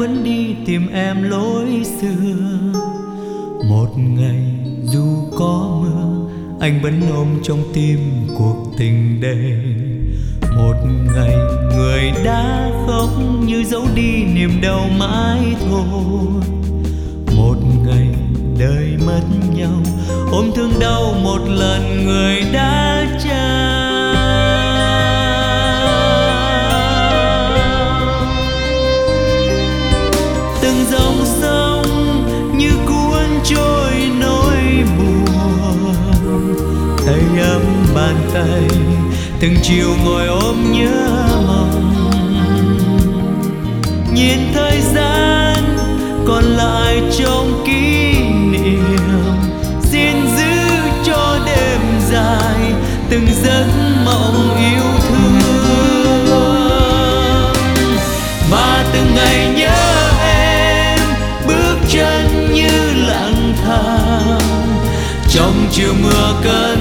anh vẫn đi tìm em lối xưa. Một ngày dù có mưa, anh vẫn ôm trong tim cuộc tình đây một ngày người đã khóc như giấu đi niềm đau mãi thôi. Một ngày đời mất nhau, ôm thương đau một lần tay từng chiều ngồi ôm nhớ mong. Nhìn thời gian còn lại trong kỷ niệm, xin giữ cho đêm dài từng giấc mộng yêu thương. Và từng ngày nhớ em bước chân như lặng thang. Trong chiều mưa cơn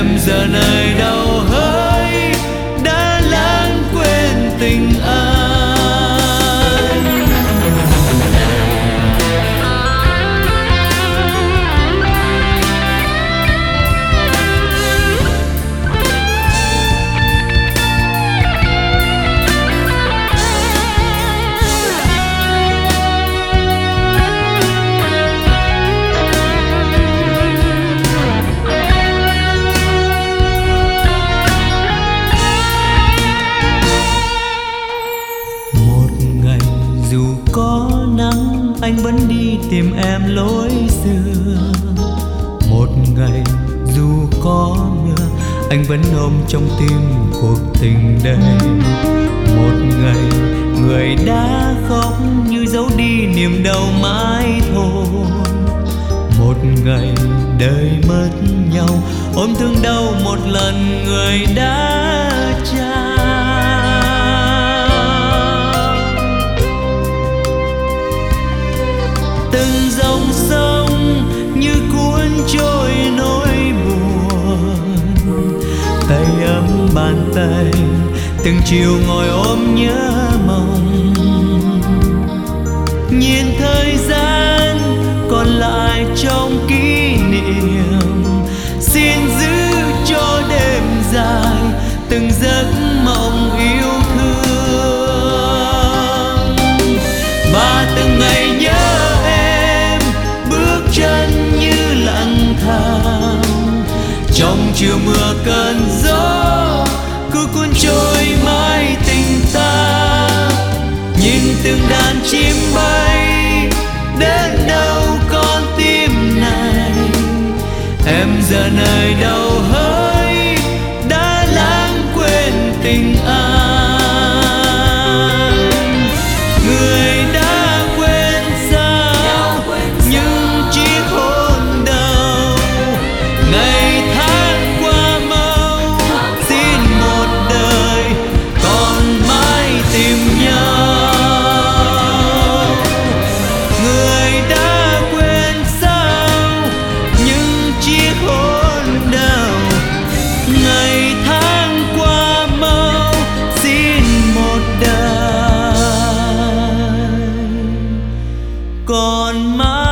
em giờ nơi đâu? Anh vẫn đi tìm em lối xưa. Một ngày dù có mưa, anh vẫn ôm trong tim cuộc tình đây một ngày người đã khóc như giấu đi niềm đau mãi thôi. Một ngày đời mất nhau, ôm thương đau một lần người đã trao. Bàn tay, từng chiều ngồi ôm nhớ mong nhìn thời gian còn lại trong kỷ niệm, xin giữ cho đêm dài từng giấc mộng yêu thương. Và từng ngày nhớ em bước chân như lặng thang, trong chiều mưa cơn nhìn từng đàn chim bay đến đâu con tim này? Em giờ nơi đâu hơn? còn mãi